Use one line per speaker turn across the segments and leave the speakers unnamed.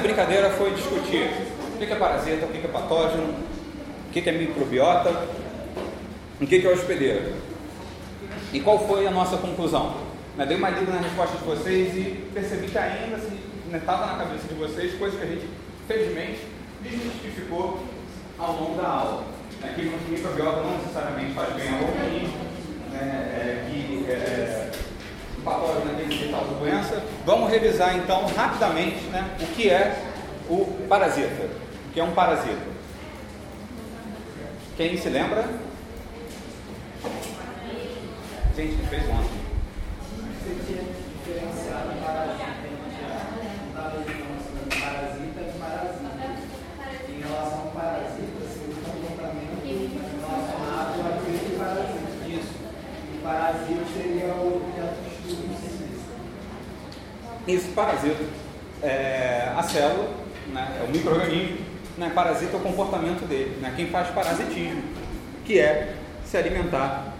brincadeira foi discutir o que é parasita, o que é patógeno, o que é microbiota, o que é hospedeiro. E qual foi a nossa conclusão? Eu dei uma lida na resposta de vocês e percebi que ainda estava assim, na cabeça de vocês coisas que a gente, felizmente, desmistificou ao longo da aula. É que microbiota não necessariamente faz bem ao organismo, né? é, que é, patógeno doença. Vamos revisar então rapidamente né, o que é o parasita. O que é um parasita? Quem se lembra? Gente, fez ontem.
parasita seria. O
Isso, parasita. É, a célula, né, é o microorganismo, né, parasita é o comportamento dele. Né, quem faz parasitismo, que é se alimentar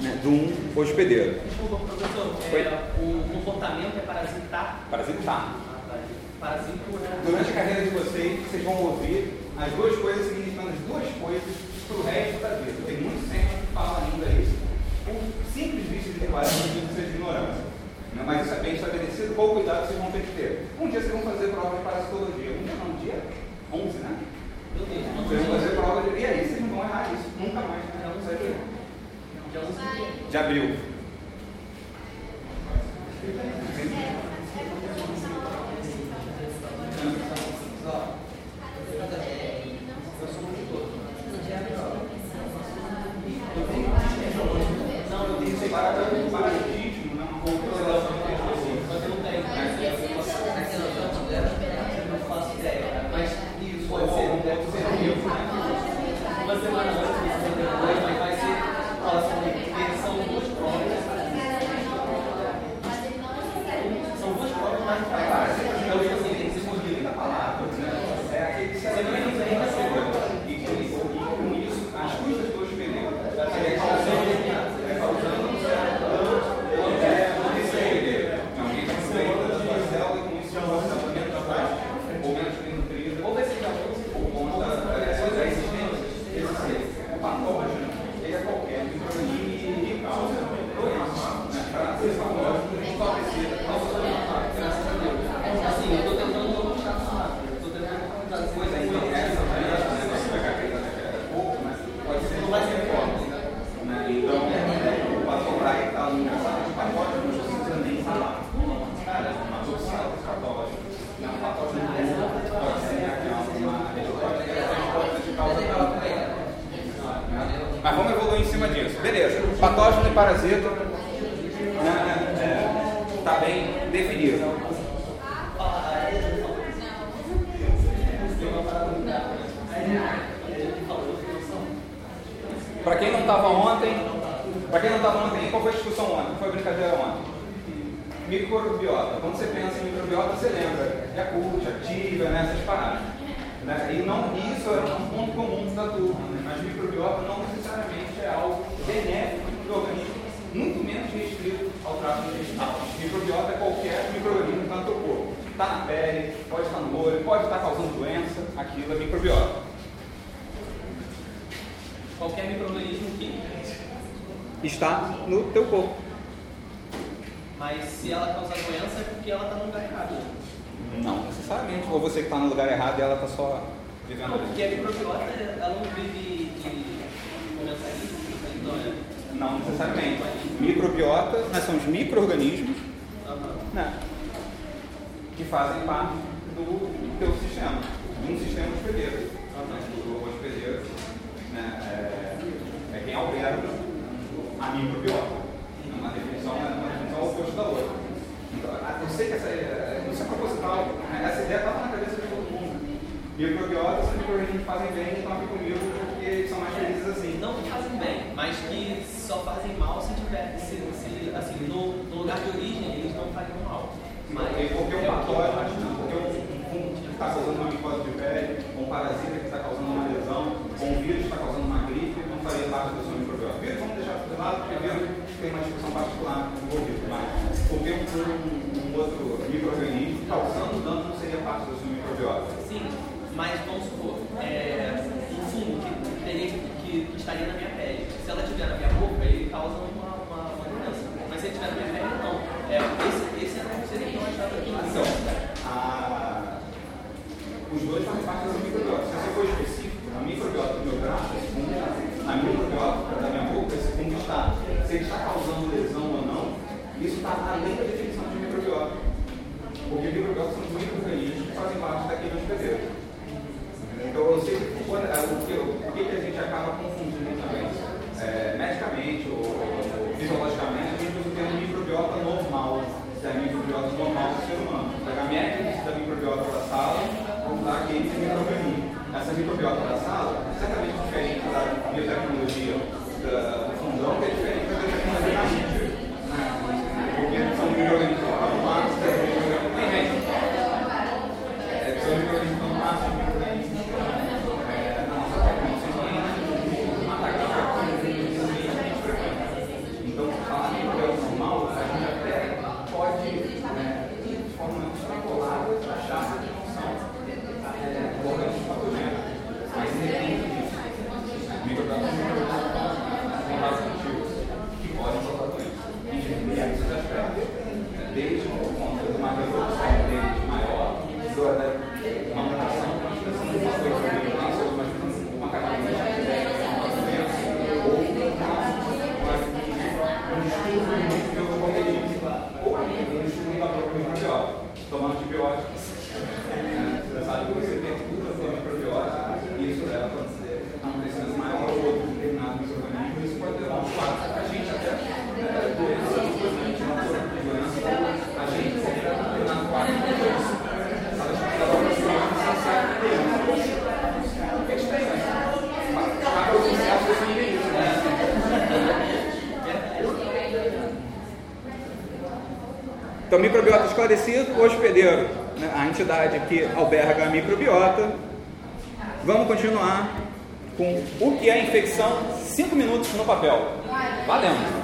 né, de um hospedeiro.
Desculpa, professor, é, o comportamento é parasitar?
Parasitar.
Ah, tá. Parasito, né?
Durante a carreira de vocês, vocês vão ouvir as duas coisas significando as duas coisas para o resto da vida. Tem muito centro que fala ainda isso. O simples vício de não precisa de ignorância. Mas isso é bem estabelecido, qual cuidado vocês vão ter que ter. Um dia vocês vão fazer prova de parasitologia. Um dia não, um dia 11, né? Vocês vão fazer prova de. E aí vocês não vão errar isso. Nunca mais, né? Não sei.
Já usei.
De abril. Não, eu tenho separado
Não
necessariamente. Microbiota né, são os micro-organismos né, que fazem parte do teu sistema, de um sistema hospedeiro. Né, o hospedeiro né, é, é quem alberga a microbiota. É uma definição, é uma definição oposta da outra. Então, eu sei que essa, é- isso é proposital, né, essa ideia estava na cabeça microbiotas que provavelmente fazem bem e estão aqui comigo porque são mais felizes assim.
Não que fazem bem, mas que só fazem mal se tiver, se, se assim, no, no, lugar de origem eles não fariam mal. Mas
porque, porque
é né? um
patógeno, porque um que está causando uma micose de pele, um parasita que está causando uma lesão, um vírus que está causando uma gripe, não faria parte do seu microbiota. Vírus vamos deixar de lado, porque vírus tem uma discussão particular envolvida, mas porque
um, um outro microorganismo causando dano não seria parte do seu microbiota.
Sim. mais esclarecido o hospedeiro, né, a entidade que
alberga a microbiota. Vamos continuar com o que é infecção, Cinco minutos no papel. Valendo!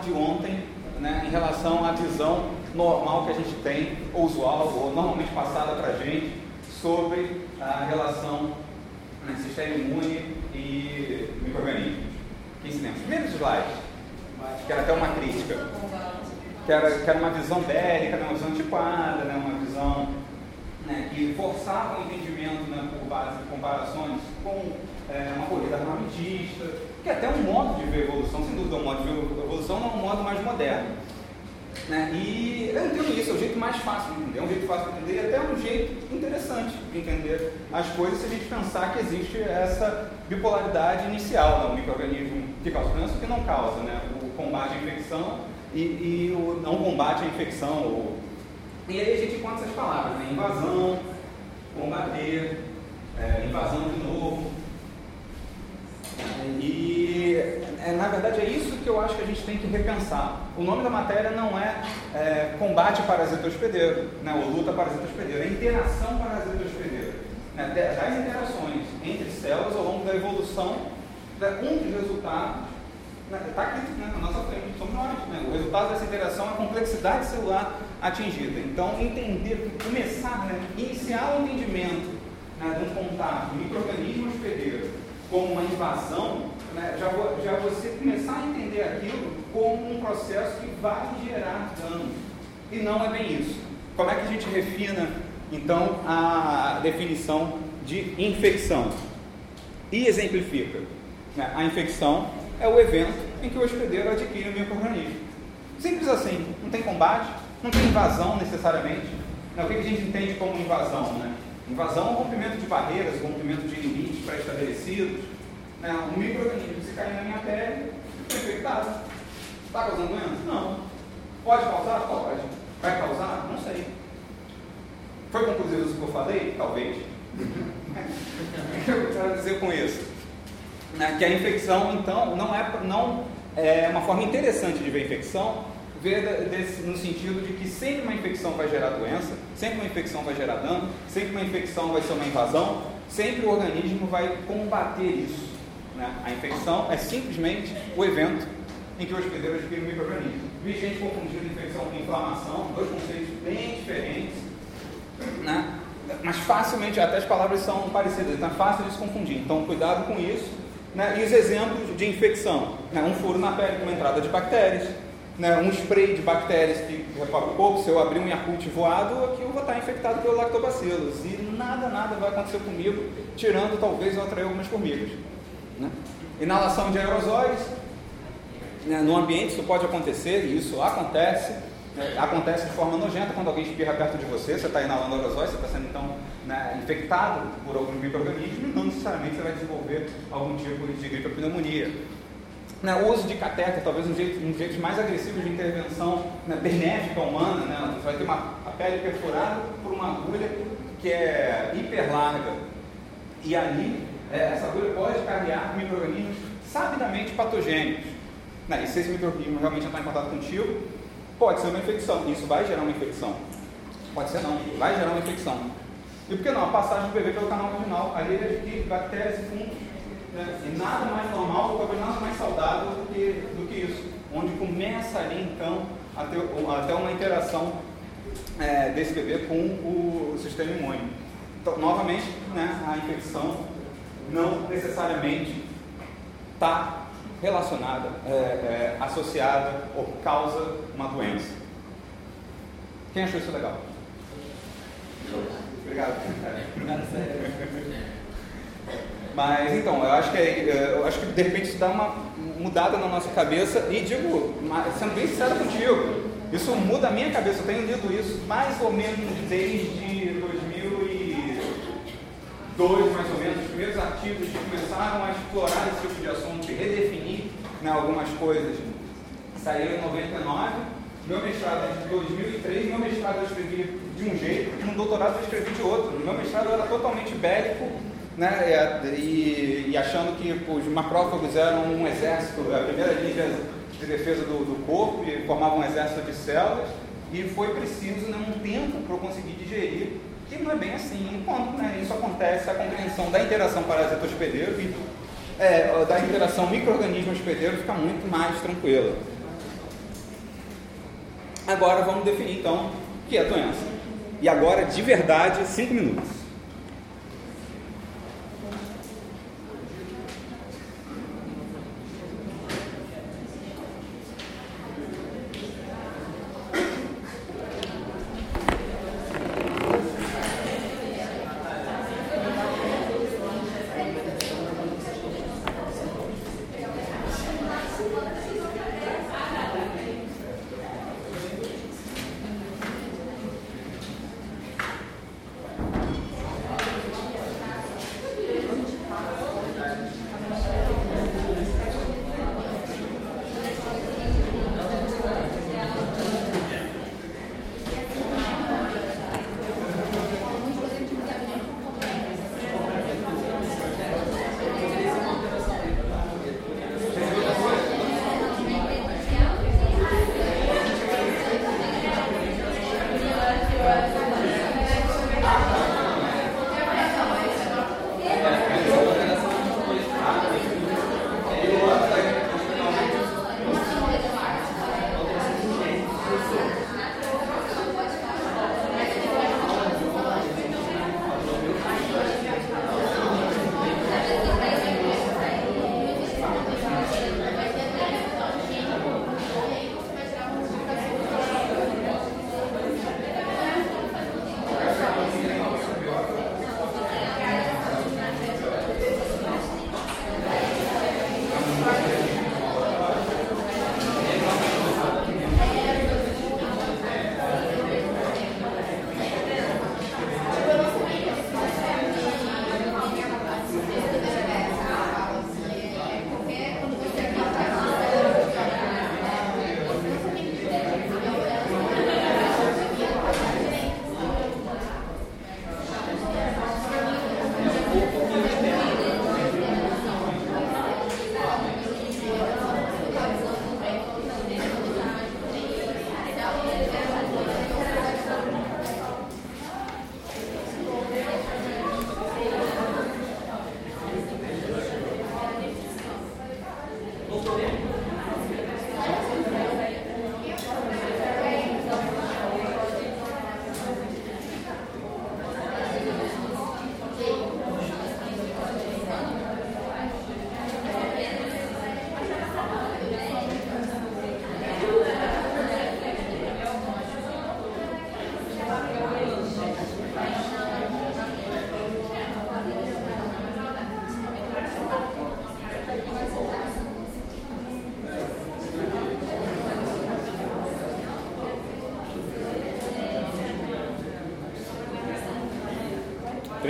de ontem né, em relação à visão normal que a gente tem, ou usual, ou normalmente passada para a gente, sobre a relação né, sistema imune e microorganismos. Quem se lembra? Primeiro slide, que era até uma crítica, que era, que era uma visão bélica, né, uma visão antiquada, né, uma visão né, que forçava o entendimento né, por base de comparações com é, uma corrida armamentista, que até é um modo de ver evolução, sem dúvida é um modo de ver evolução, mas é um modo mais moderno. Né? E eu entendo isso, é o jeito mais fácil de entender, é um
jeito fácil de entender e até um jeito interessante de entender as coisas se a gente pensar que existe essa bipolaridade inicial, né? o microorganismo que causa câncer e que não causa, né? o combate à infecção e, e o não combate à infecção. Ou... E aí a gente encontra essas palavras, né? invasão, combater, é, invasão de novo, e é, na verdade é isso que eu acho que a gente tem que repensar. O nome da matéria não é, é combate parasita hospedeiro, né, ou luta parasita hospedeiro, é interação parasita hospedeiro. Né, das interações entre células ao longo da evolução, né, um dos resultados está né, aqui né, na nossa frente, somos nós. Né, o resultado dessa interação é a complexidade celular atingida. Então, entender, começar, né, iniciar o entendimento né, de um contato microorganismo hospedeiro como uma invasão, né, já, já você começar a entender aquilo como um processo que vai gerar dano. E não é bem isso. Como é que a gente refina, então, a definição de infecção? E exemplifica. Né? A infecção é o evento em que o hospedeiro adquire o microorganismo. Simples assim, não tem combate, não tem invasão necessariamente. Né? O que a gente entende como invasão? Né? Invasão é o rompimento de barreiras, rompimento de limites pré-estabelecidos. Né? Um microorganismo, se cair na minha pele, estou infectado. Está causando doença? Não. Pode causar? Pode. Vai causar? Não sei. Foi conclusivo isso que eu falei? Talvez. o que eu quero dizer com isso? Né? Que a infecção, então, não é, não é uma forma interessante de ver a infecção, ver desse, no sentido de que sempre uma infecção vai gerar doença, sempre uma infecção vai gerar dano, sempre uma infecção vai ser uma invasão, sempre o organismo vai combater isso. Né? A infecção é simplesmente o evento em que o hospedeiro adquire um microorganismo. Vi gente confundindo infecção com inflamação, dois conceitos bem diferentes, né? mas facilmente, até as palavras são parecidas, então é fácil de se confundir. Então, cuidado com isso. Né? E os exemplos de infecção: né? um furo na pele com entrada de bactérias, né, um spray de bactérias que recorre o corpo, se eu abrir um Yakult voado, aqui eu vou estar infectado pelo lactobacillus. E nada, nada vai acontecer comigo, tirando talvez eu atrair algumas formigas. Né? Inalação de aerosóis. Né, no ambiente isso pode acontecer, e isso acontece. Né, acontece de forma nojenta quando alguém espirra perto de você, você está inalando aerosóis, você está sendo então né, infectado por algum microorganismo e não necessariamente você vai desenvolver algum tipo de gripe ou pneumonia. Né, o uso de catéter, talvez um jeito, um jeito mais agressivo de intervenção né, benéfica humana, né, você vai ter uma, a pele perfurada por uma agulha que é hiper larga. E ali, é, essa agulha pode carregar micro-organismos sabidamente patogênicos. Né, e se esse micro-organismo realmente está em contato contigo, pode ser uma infecção. Isso vai gerar uma infecção. Pode ser não, vai gerar uma infecção. E por que não? A passagem do bebê pelo canal vaginal, ali ele adquire bactérias e fungos né? E nada mais normal, talvez nada mais saudável do que, do que isso. Onde começa ali então a ter, até uma interação é, desse bebê com o, sistema imune. Então, novamente, né, a infecção não necessariamente está relacionada, é, é, associada ou causa uma doença. Quem achou isso legal? Obrigado. Mas então, eu acho que é, eu acho que de repente isso dá uma mudada na nossa cabeça e digo, sendo bem sincero contigo, isso muda a minha cabeça. Eu tenho lido isso mais ou menos desde 2002, mais ou menos, os primeiros artigos que começaram a explorar esse tipo de assunto e redefinir né, algumas coisas. Saíram em 99. Meu mestrado é de 2003, meu mestrado eu escrevi de um jeito, no doutorado eu escrevi de outro. Meu mestrado era totalmente bélico né, e, e, achando que os macrófagos eram um exército, a primeira linha de defesa do, do corpo, e formavam um exército de células, e foi preciso né, um tempo para eu conseguir digerir que não é bem assim. Enquanto né, isso acontece, a compreensão da interação parasita-hospedeiro e é, da interação microorganismo-hospedeiro fica muito mais tranquila. Agora vamos definir então o que é doença. E agora, de verdade, cinco minutos.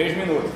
Três minutos,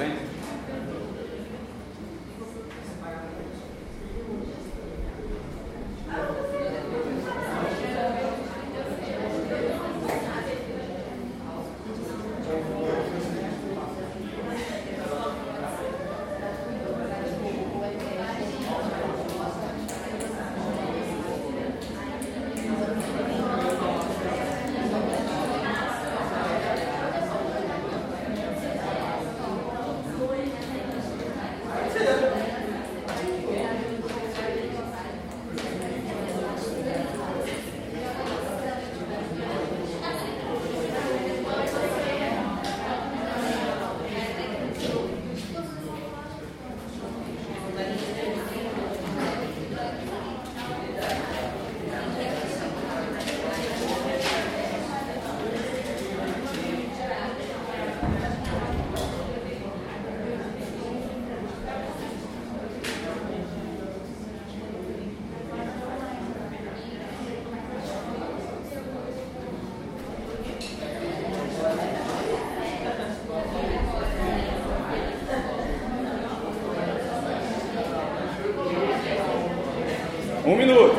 Um minuto.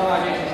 Vai lá, gente.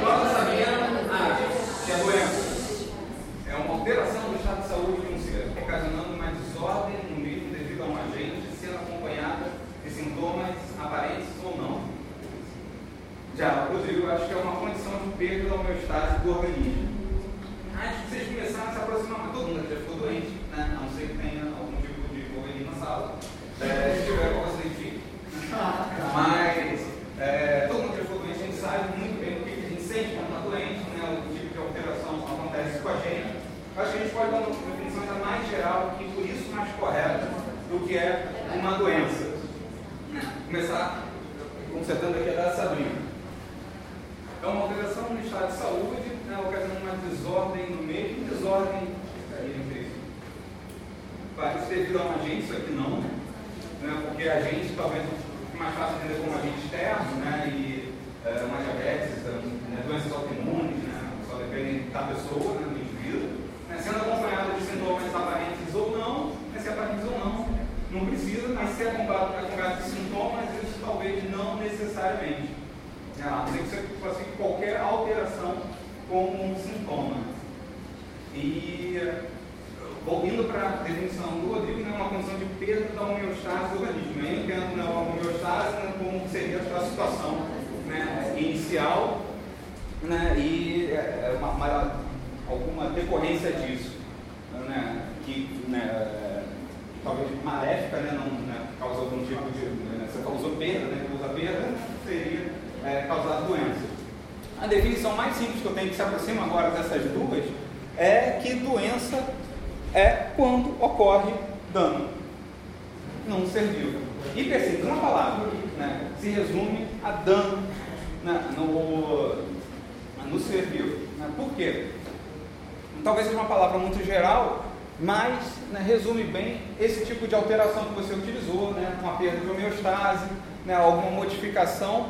Modificação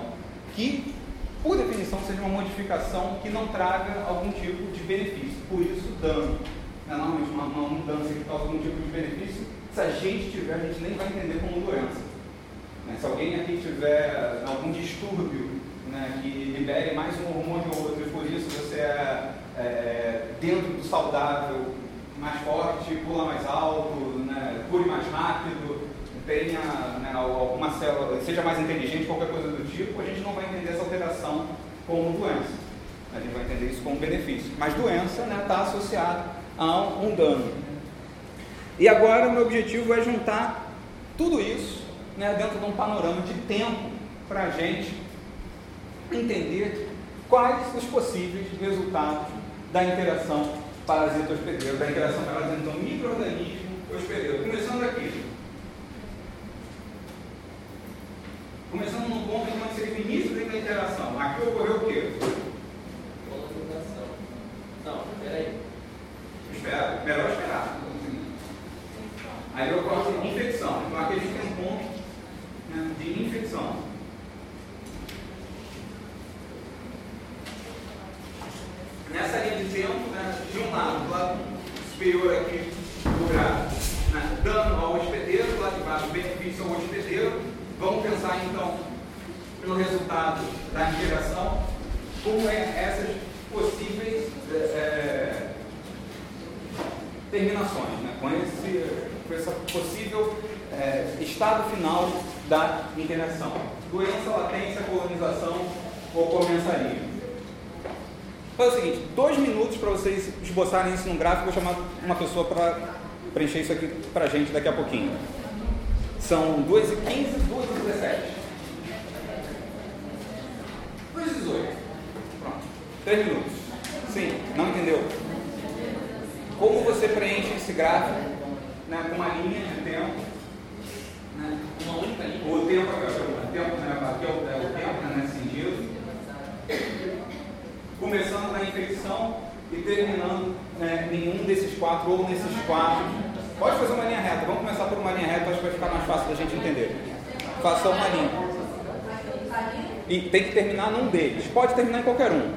que, por definição, seja uma modificação que não traga algum tipo de benefício. Por isso, dano. É normalmente uma, uma mudança que causa algum tipo de benefício. Se a gente tiver, a gente nem vai entender como doença. Né? Se alguém aqui tiver algum distúrbio né, que libere mais um hormônio ou outro, e por isso você é, é dentro do saudável mais forte, pula mais alto, né, cure mais rápido, tenha né, alguma célula, seja mais inteligente, qualquer coisa do tipo, a gente não vai entender essa alteração como doença. A gente vai entender isso como benefício. Mas doença está né, tá associada a um dano. E agora o meu objetivo é juntar tudo isso né, dentro de um panorama de tempo para a gente entender quais os possíveis resultados da interação parasita-hospedeiro, da interação parasita, então, microorganismo-hospedeiro. Começando aqui. Começando num ponto em que seria o início da interação. Aqui ocorreu o quê?
Colonização. Não, peraí.
Espera, melhor esperar. Aí ocorre infecção. Então aqui a gente tem um ponto né, de infecção. Nessa linha de tempo, né, de um lado, do lado superior aqui do gráfico, né, dano ao hospedeiro, do lado de baixo, benefício ao hospedeiro, Vamos pensar então no resultado da interação, como é essas possíveis é, é, terminações, né? com, esse, com esse possível é, estado final da interação. Doença, latência, colonização ou comensaria. Faz o seguinte, dois minutos para vocês esboçarem isso no gráfico, vou chamar uma pessoa para preencher isso aqui para a gente daqui a pouquinho. São 2 e 15, 2 e 17. 2 e 18. Pronto. 3 minutos. Sim, não entendeu? Como você preenche esse gráfico né, com uma linha de tempo? Né?
Uma única linha?
O tempo, o tempo né, aqui é o, é o tempo né, nesse sentido. Começando na infecção e terminando né, um desses quatro ou nesses quatro Pode fazer uma linha reta. Vamos começar por uma linha reta, acho que vai ficar mais fácil da gente entender. Faça uma linha. E tem que terminar num deles. Pode terminar em qualquer um.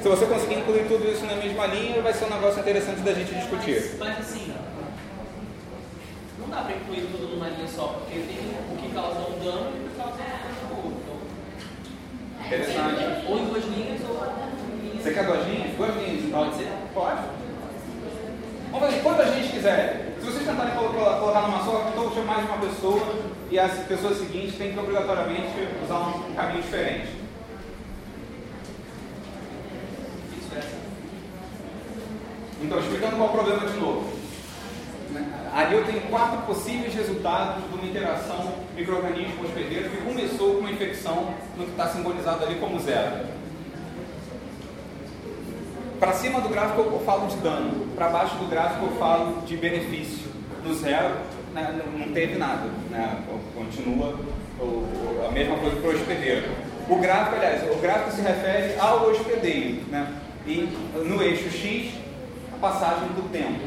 Se você conseguir incluir tudo isso na mesma linha, vai ser um negócio interessante da gente discutir.
Mas, assim, não dá para incluir tudo numa linha só, porque tem o que causa um dano e o que causa um outro. Interessante. Ou em duas linhas ou...
Você quer duas linhas? Duas linhas. Então.
Pode ser?
Pode. Vamos fazer quantas gente quiser. Se vocês tentarem colocar numa só, então chama mais de uma pessoa e as pessoas seguintes têm que obrigatoriamente usar um caminho diferente. Então, explicando qual é o problema de novo. Ali eu tenho quatro possíveis resultados de uma interação microorganismo hospedeiro que começou com uma infecção no que está simbolizado ali como zero. Para cima do gráfico eu falo de dano, para baixo do gráfico eu falo de benefício. No zero né, não teve nada, né, continua o, a mesma coisa para o hospedeiro. O gráfico, aliás, o gráfico se refere ao hospedeiro, né, e no eixo X, a passagem do tempo.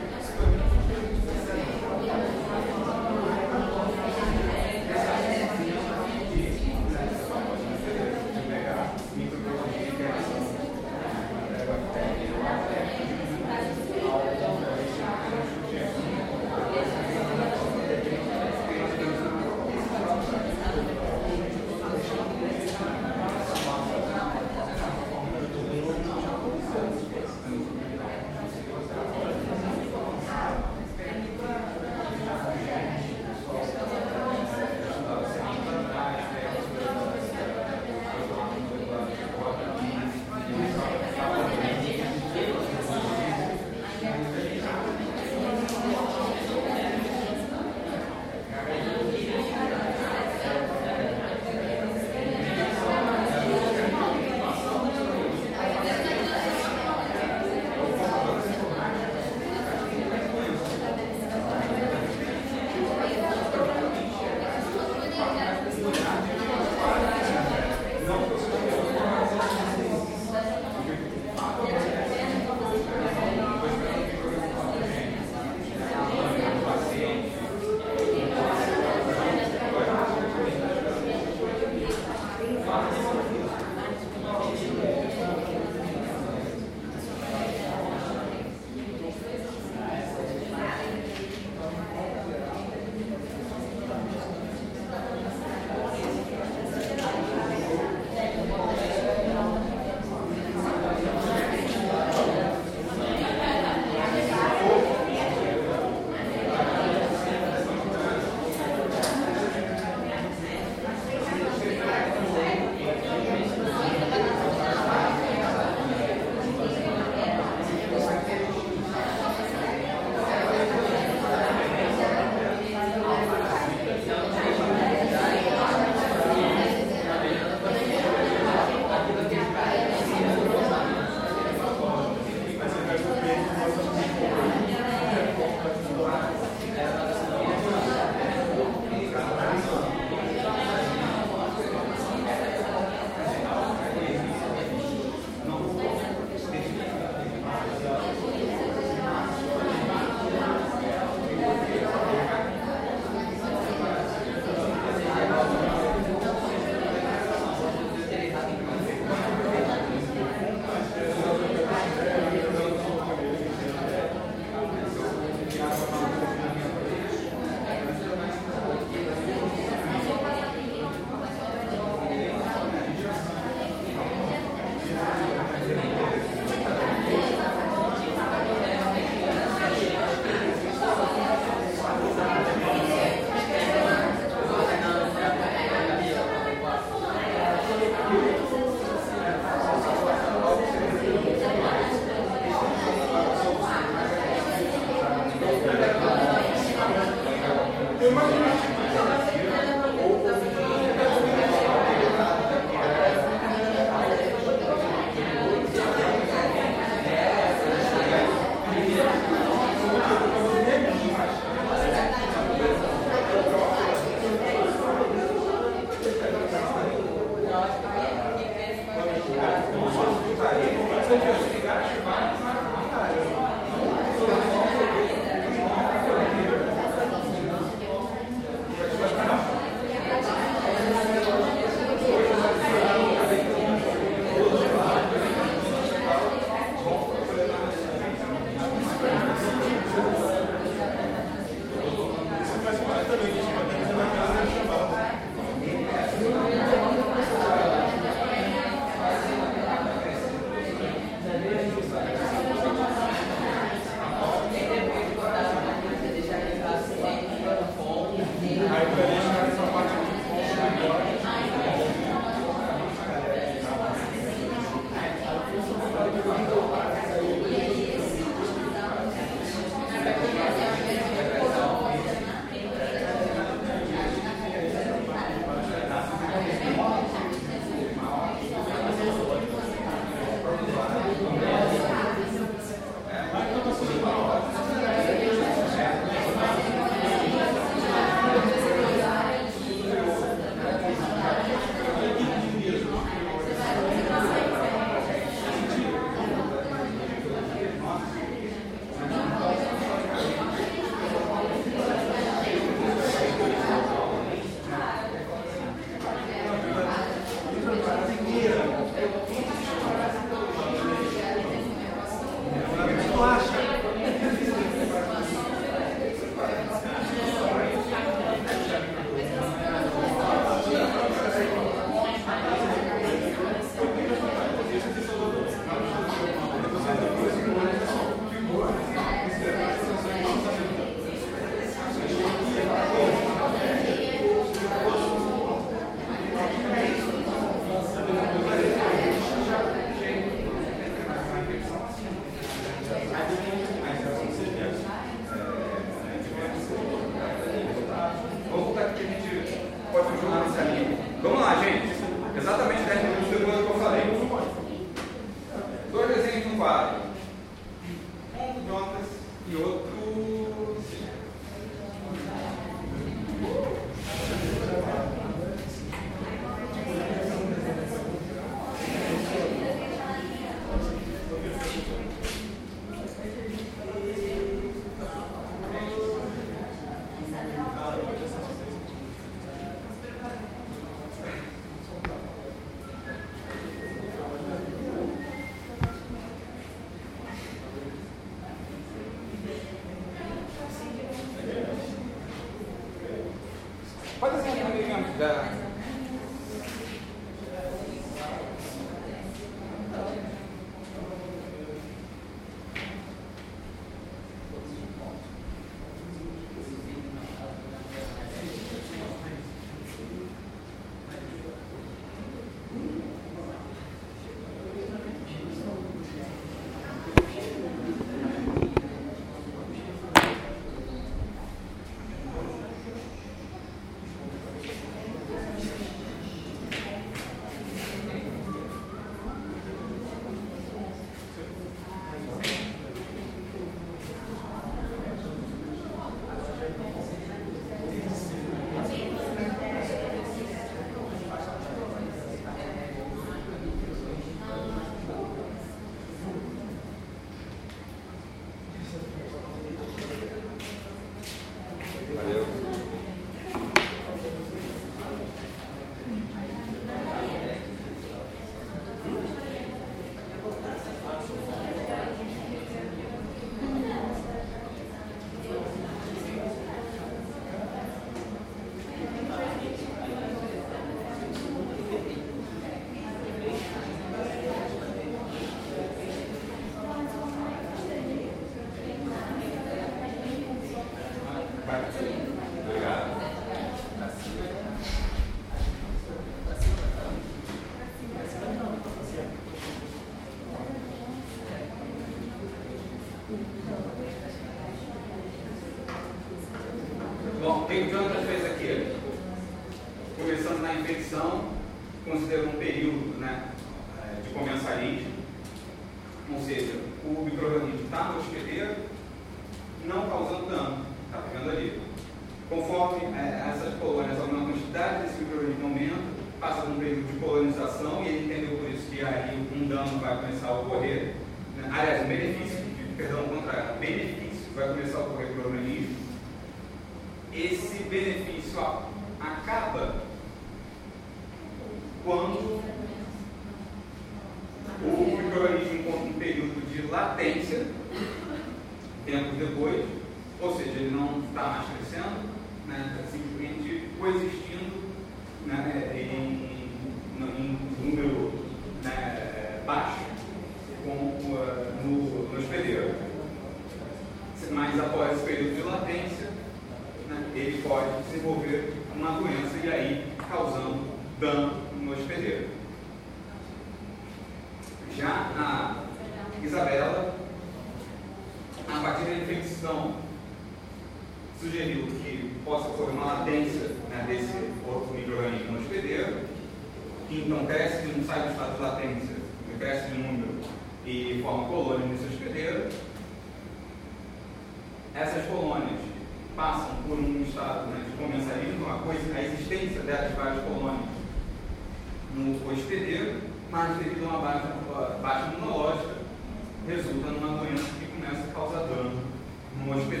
No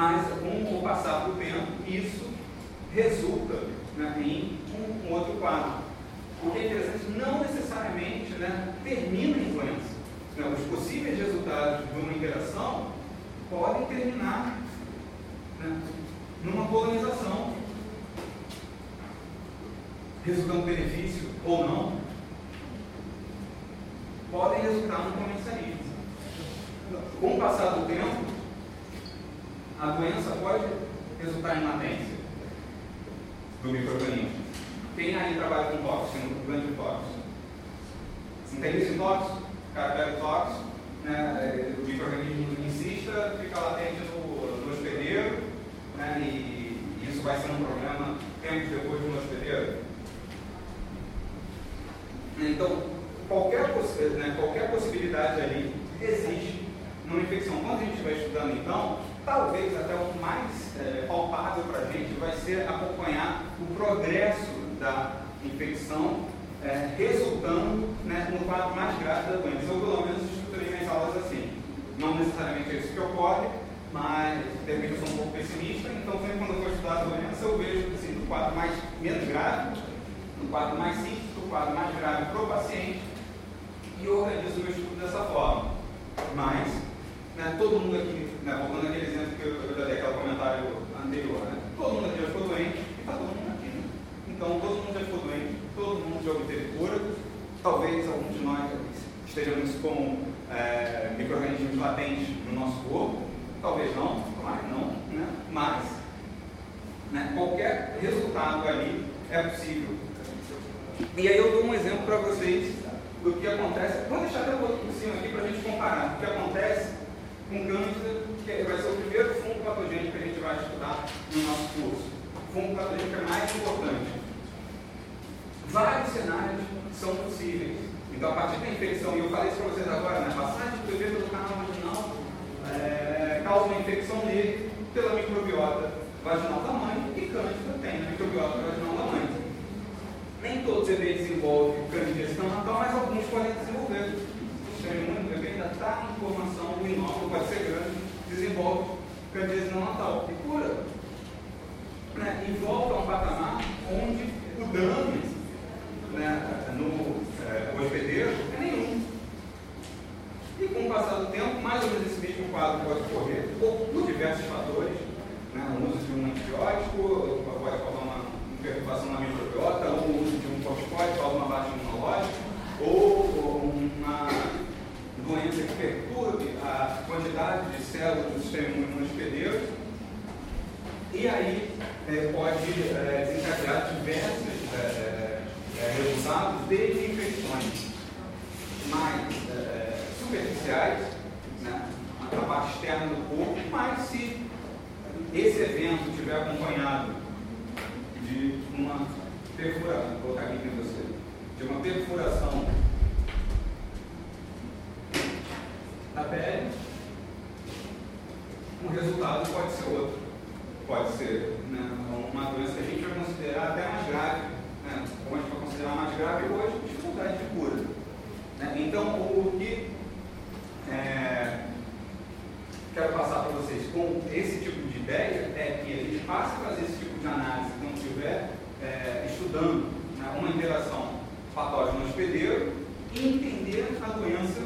mas com o passar do tempo, isso resulta né, em um, outro quadro. O que é interessante, não necessariamente né, termina em doença. Né, os possíveis resultados de uma interação podem terminar né, numa colonização, resultando benefício ou não, podem resultar no comensalismo. Com o passar do tempo, a doença pode resultar em latência do microorganismo. Quem aí trabalha com tóxico, grande tóxico? Não tem esse tóxico? O cara pega o tóxico, né, o microorganismo insista, fica latente no, no hospedeiro, né, e isso vai ser um problema tempos depois no hospedeiro. Então, qualquer, né, qualquer possibilidade ali existe numa infecção. Quando a gente vai estudando, então, talvez até o mais é, palpável para a gente vai ser acompanhar o progresso da infecção é, resultando né, no quadro mais grave da doença. Eu, pelo menos, estruturei minhas aulas assim. Não necessariamente é isso que ocorre, mas de repente eu sou um pouco pessimista, então sempre quando eu vou estudar a doença, eu vejo assim, no quadro mais menos grave, no quadro mais simples, no quadro mais grave para o paciente, e organizo o meu estudo dessa forma. Mas, né, todo mundo aqui, né, voltando aquele exemplo que eu, eu dei aquele comentário anterior, né, todo mundo aqui já ficou doente e está todo mundo aqui. Né? Então, todo mundo já ficou doente, todo mundo já obteve cura, talvez alguns de nós estejamos com é, micro-organismos latentes no nosso corpo, talvez não, claro não, né? mas né, qualquer resultado ali é possível. E aí eu dou um exemplo para vocês do que acontece. Vou deixar até o outro por cima aqui para a gente comparar o que acontece com câncer, que vai ser o primeiro fungo patogênico que a gente vai estudar no nosso curso. O fungo patogênico é mais importante. Vários cenários são possíveis. Então, a partir da infecção, e eu falei isso para vocês agora, né? passagem do bebê pelo canal vaginal é, causa uma infecção nele pela microbiota vaginal da mãe e cândida tem na microbiota vaginal da mãe. Nem todo bebê desenvolve candidez natal, mas alguns podem desenvolver. O sistema imune do ainda está em formação, o inóculo pode ser grande, desenvolve candidez natal e cura. Né? E volta a um patamar onde o dano né, no é, hospedeiro é nenhum. E com o passar do tempo, mais ou menos esse mesmo quadro pode ocorrer por diversos fatores. Né, o uso de um antibiótico pode causar uma perturbação na microbiota, ou o uso de um corticoide causa uma baixa imunológica, ou uma doença que perturbe a quantidade de células do sistema imune no hospedeiro. E aí é, pode é, desencadear diversos é, é resultados de infecções mais é, superficiais, né, na parte externa do corpo, mas se esse evento tiver acompanhado de uma perfuração, vou colocar aqui para você, de uma perfuração da pele, o resultado pode ser outro. Pode ser né, uma doença que a gente vai considerar até mais grave, né, como a gente vai considerar mais grave hoje, dificuldade de cura. Né? Então, o que é, quero passar para vocês com esse tipo de ideia é que a gente passe a fazer esse tipo de análise quando estiver é, estudando né, uma interação patógeno hospedeiro e entender a doença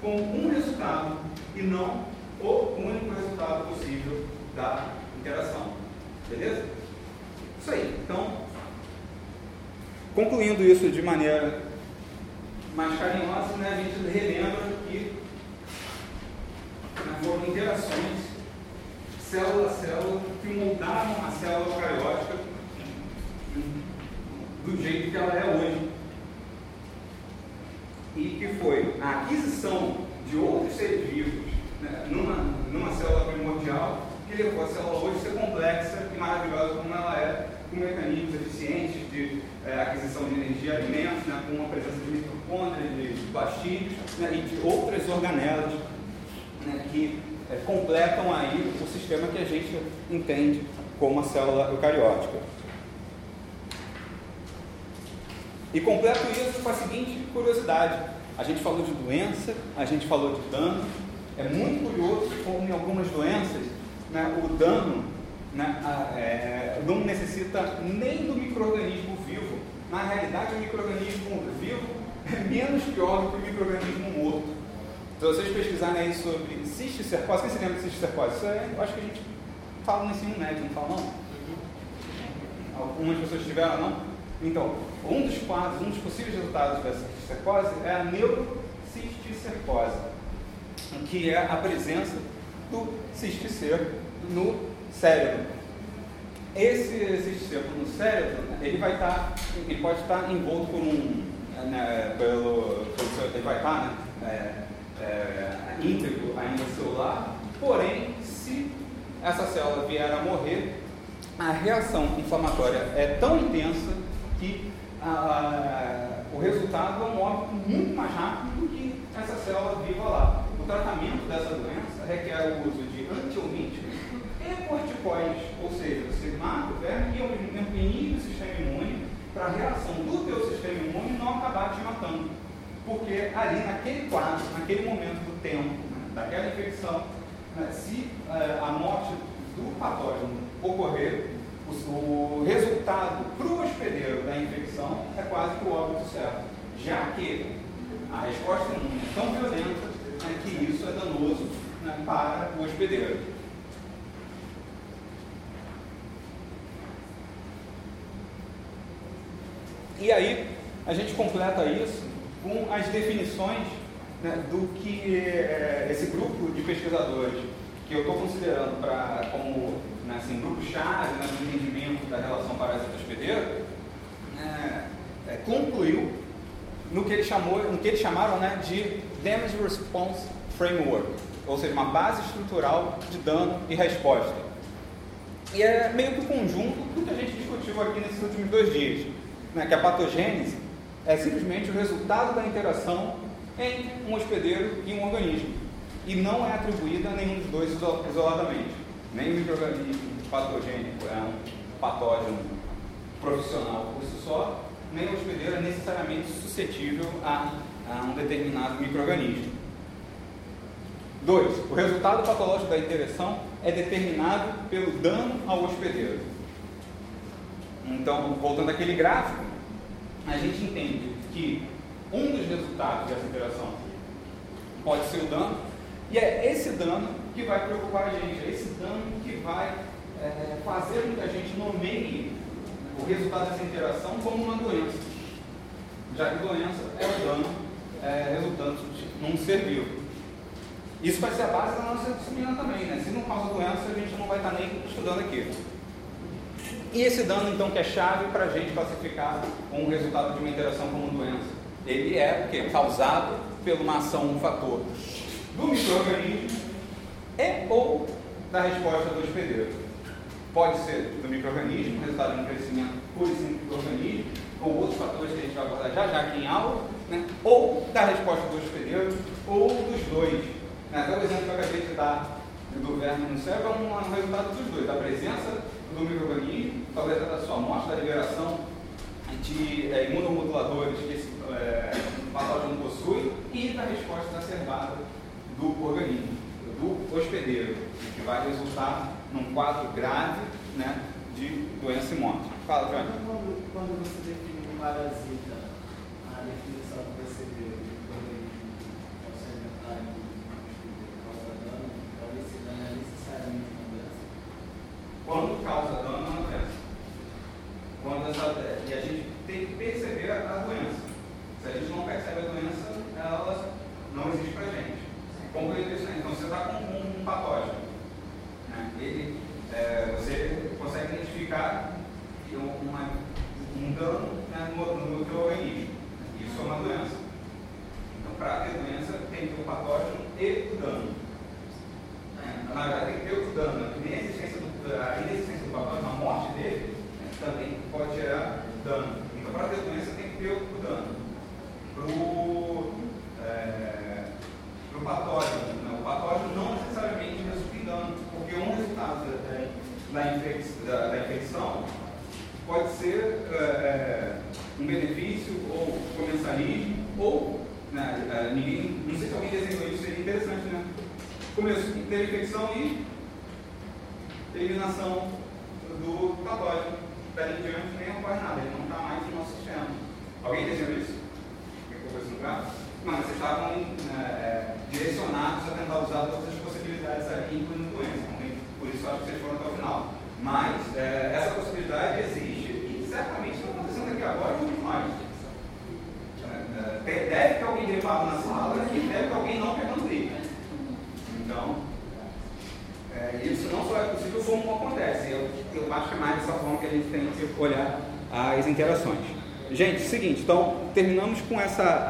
com um resultado e não o único resultado possível da interação. Beleza? Isso aí. Então, concluindo isso de maneira mais carinhosa, né, a gente relembra que né, foram interações célula a célula que moldaram a célula eucariótica do jeito que ela é hoje. E que foi a aquisição de outros seres vivos né, numa, numa célula primordial que levou a célula hoje a ser complexa e maravilhosa como ela é, com mecanismos eficientes de é, aquisição de energia e alimentos, né, com a presença de mitocôndrias, de bastídeos né, e de outras organelas né, que é, completam aí o sistema que a gente entende como a célula eucariótica. E completo isso com a seguinte curiosidade. A gente falou de doença, a gente falou de dano. É muito curioso como em algumas doenças né, o dano né, é, não necessita nem do microorganismo vivo. Na realidade, o microorganismo vivo é menos pior do que o microorganismo morto. Se vocês pesquisarem aí sobre cisticercose, quem se lembra de cisticercose? Isso é, eu acho que a gente fala no ensino médio, não fala não? Algumas pessoas tiveram, não? Então, um dos quadros, um dos possíveis resultados dessa cisticercose é a neurocisticercose, que é a presença do cisticerco no cérebro. Esse cisticerco no cérebro, ele vai estar, ele pode estar envolto por um, né, pelo, pelo, ele vai estar, né, é, é, íntegro ainda celular, porém, se essa célula vier a morrer, a reação inflamatória é tão intensa que a, o resultado é um óbito muito mais rápido do que essa célula viva lá. O tratamento dessa doença requer o uso de antiomíticos e corticoides, ou seja, você mata o verme e ao mesmo tempo inibe o sistema imune para a reação do teu sistema imune não acabar te matando porque ali naquele quadro, naquele momento do tempo, né, daquela infecção, né, se uh, a morte do patógeno ocorrer, o, o resultado para o hospedeiro da infecção é quase que o óbito certo, já que a resposta imune é tão violenta né, que isso é danoso né, para o hospedeiro. E aí, a gente completa isso com as definições né, do que é, esse grupo de pesquisadores que eu estou considerando pra, como né, assim, grupo-chave né, no entendimento da relação parasita-hospedeiro, é, é, concluiu no que, ele chamou, no que eles chamaram né, de Damage Response Framework, ou seja, uma base estrutural de dano e resposta. E é meio que o conjunto do que a gente discutiu aqui nesses últimos dois dias, né, que a patogênese é simplesmente o resultado da interação entre um hospedeiro e um organismo, e não é atribuída a nenhum dos dois isoladamente. Nem o microorganismo patogênico é um patógeno profissional por si só, nem o hospedeiro é necessariamente suscetível a, a um determinado microorganismo. Dois, o resultado patológico da interação é determinado pelo dano ao hospedeiro. Então, voltando àquele gráfico, a gente entende que um dos resultados dessa interação pode ser o dano, e é esse dano que vai preocupar a gente, é esse dano que vai é, fazer com que a gente nomeie o resultado dessa interação como uma doença, já que doença é o dano é, resultante de um ser vivo. Isso vai ser a base da nossa disciplina também, né? Se não causa doença, a gente não vai estar nem estudando aqui. E esse dano, então, que é chave para a gente classificar um resultado de uma interação como doença? Ele é o quê? causado por uma ação, um fator do microorganismo e ou da resposta do hospedeiro. Pode ser do microorganismo, resultado de um crescimento por esse microorganismo, ou outros fatores que a gente vai abordar já já aqui em aula, né? ou da resposta do hospedeiro, ou dos dois. Né? Até o exemplo que eu acabei de dar do verme no cérebro é um, um resultado dos dois, da presença do microorganismo, talvez da sua morte, da liberação de é, imunomoduladores que esse é, patógeno possui e da resposta exacerbada do organismo, do hospedeiro, que vai resultar num quadro grave né, de doença e morte. Fala, João.
Quando, quando você define um parasita, a definição que você deu do organismo alimentar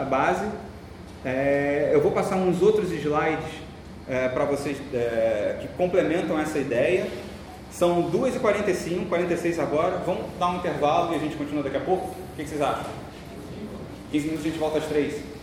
a base. É, eu vou passar uns outros slides é, para vocês é, que complementam essa ideia. São 2h45, 46 agora. Vamos dar um intervalo e a gente continua daqui a pouco? O que, que vocês acham? 15 minutos a gente volta às 3.